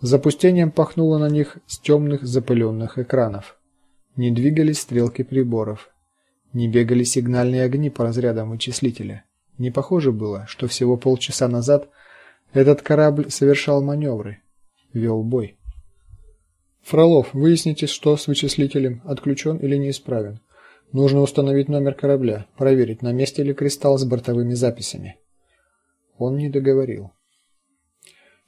Запустением пахнуло на них с темных запыленных экранов. Не двигались стрелки приборов, не бегали сигнальные огни по разрядам вычислителя. Не похоже было, что всего полчаса назад этот корабль совершал маневры, вел бой. Фролов, выясните, что с вычислителем, отключен или неисправен. Нужно установить номер корабля, проверить, на месте ли кристалл с бортовыми записями. Он не договорил.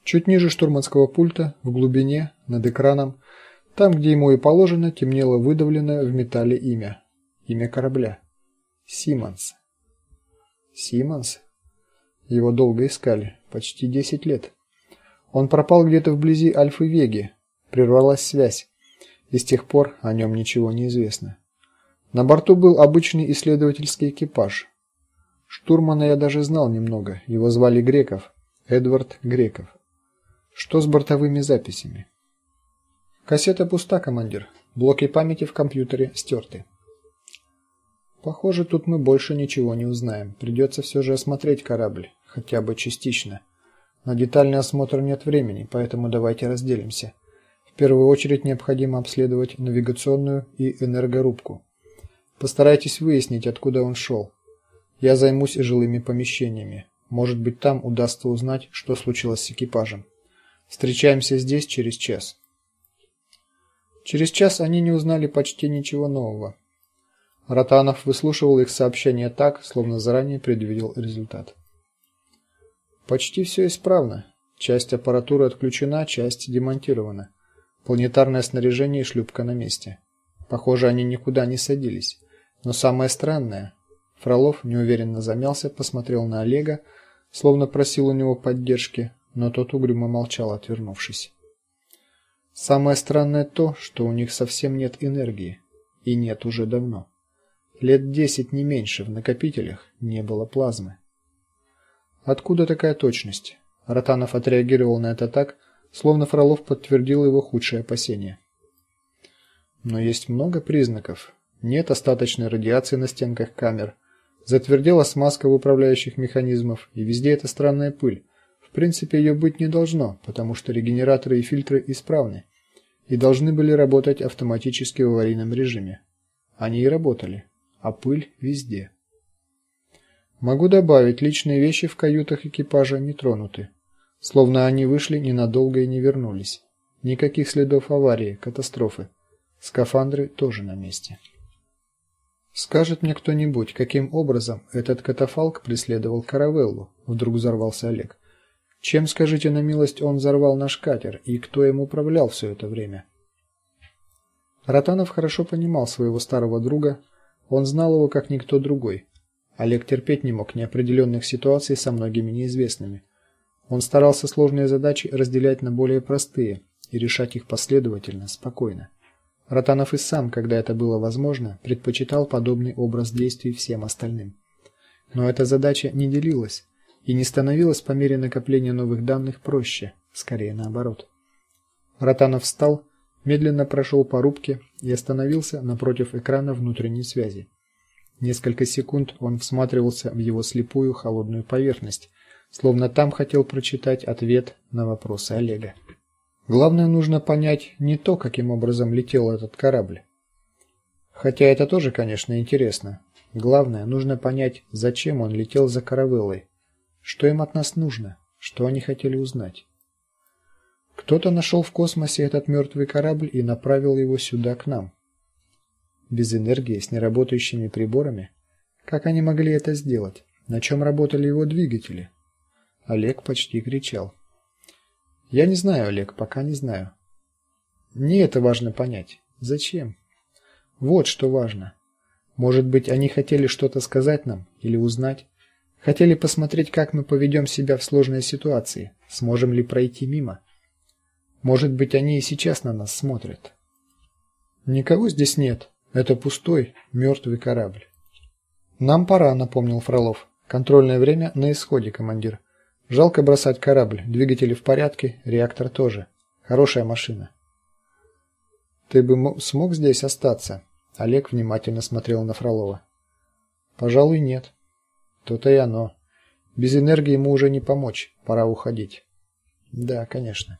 Чуть ниже штурманского пульта, в глубине, над экраном, там, где ему и положено, темнело выдавленное в металле имя. Имя корабля. Симонс. Симонс. Его долго искали, почти 10 лет. Он пропал где-то вблизи Альфы-Веги. Прервалась связь, и с тех пор о нем ничего не известно. На борту был обычный исследовательский экипаж. Штурмана я даже знал немного. Его звали Греков, Эдвард Греков. Что с бортовыми записями? Кассета пуста, командир. Блоки памяти в компьютере стерты. Похоже, тут мы больше ничего не узнаем. Придется все же осмотреть корабль, хотя бы частично. На детальный осмотр нет времени, поэтому давайте разделимся. В первую очередь необходимо обследовать навигационную и энергорубку. Постарайтесь выяснить, откуда он шел. Я займусь жилыми помещениями. Может быть, там удастся узнать, что случилось с экипажем. Встречаемся здесь через час. Через час они не узнали почти ничего нового. Ротанов выслушивал их сообщения так, словно заранее предвидел результат. Почти все исправно. Часть аппаратуры отключена, часть демонтирована. Планетарное снаряжение и шлюпка на месте. Похоже, они никуда не садились. Но самое странное, Фролов неуверенно замялся, посмотрел на Олега, словно просил у него поддержки, но тот угрюмо молчал, отвернувшись. Самое странное то, что у них совсем нет энергии, и нет уже давно. Лет десять не меньше в накопителях не было плазмы. Откуда такая точность? Ротанов отреагировал на это так, словно Фролов подтвердил его худшие опасения. Но есть много признаков, нет остаточной радиации на стенках камер. Затвердела смазка в управляющих механизмах, и везде эта странная пыль. В принципе, ее быть не должно, потому что регенераторы и фильтры исправны и должны были работать автоматически в аварийном режиме. Они и работали, а пыль везде. Могу добавить, личные вещи в каютах экипажа не тронуты, словно они вышли ненадолго и не вернулись. Никаких следов аварии, катастрофы. Скафандры тоже на месте. Скажет мне кто-нибудь, каким образом этот катафалк преследовал каравеллу? Вдруг взорвался Олег. Чем, скажите на милость, он взорвал наш катер и кто им управлял все это время? Ротанов хорошо понимал своего старого друга, он знал его как никто другой. Олег терпеть не мог неопределенных ситуаций со многими неизвестными. Он старался сложные задачи разделять на более простые и решать их последовательно, спокойно. Ротанов и сам, когда это было возможно, предпочитал подобный образ действий всем остальным. Но эта задача не делилась и не становилась по мере накопления новых данных проще, скорее наоборот. Ротанов встал, медленно прошел по рубке и остановился напротив экрана внутренней связи. Несколько секунд он всматривался в его слепую холодную поверхность, словно там хотел прочитать ответ на вопросы Олега. Главное нужно понять не то, каким образом летел этот корабль. Хотя это тоже, конечно, интересно. Главное нужно понять, зачем он летел за каравеллой. Что им от нас нужно? Что они хотели узнать? Кто-то нашел в космосе этот мертвый корабль и направил его сюда к нам. Без энергии, с неработающими приборами, как они могли это сделать? На чем работали его двигатели? Олег почти кричал. Я не знаю, Олег, пока не знаю. Не это важно понять. Зачем? Вот что важно. Может быть, они хотели что-то сказать нам или узнать, хотели посмотреть, как мы поведем себя в сложной ситуации, сможем ли пройти мимо. Может быть, они и сейчас на нас смотрят. Никого здесь нет. Это пустой, мертвый корабль. Нам пора, напомнил Фролов. Контрольное время на исходе, командир. Жалко бросать корабль. Двигатели в порядке, реактор тоже. Хорошая машина. Ты бы смог здесь остаться? Олег внимательно смотрел на Фролова. Пожалуй, нет. То-то и оно. Без энергии ему уже не помочь. Пора уходить. Да, конечно.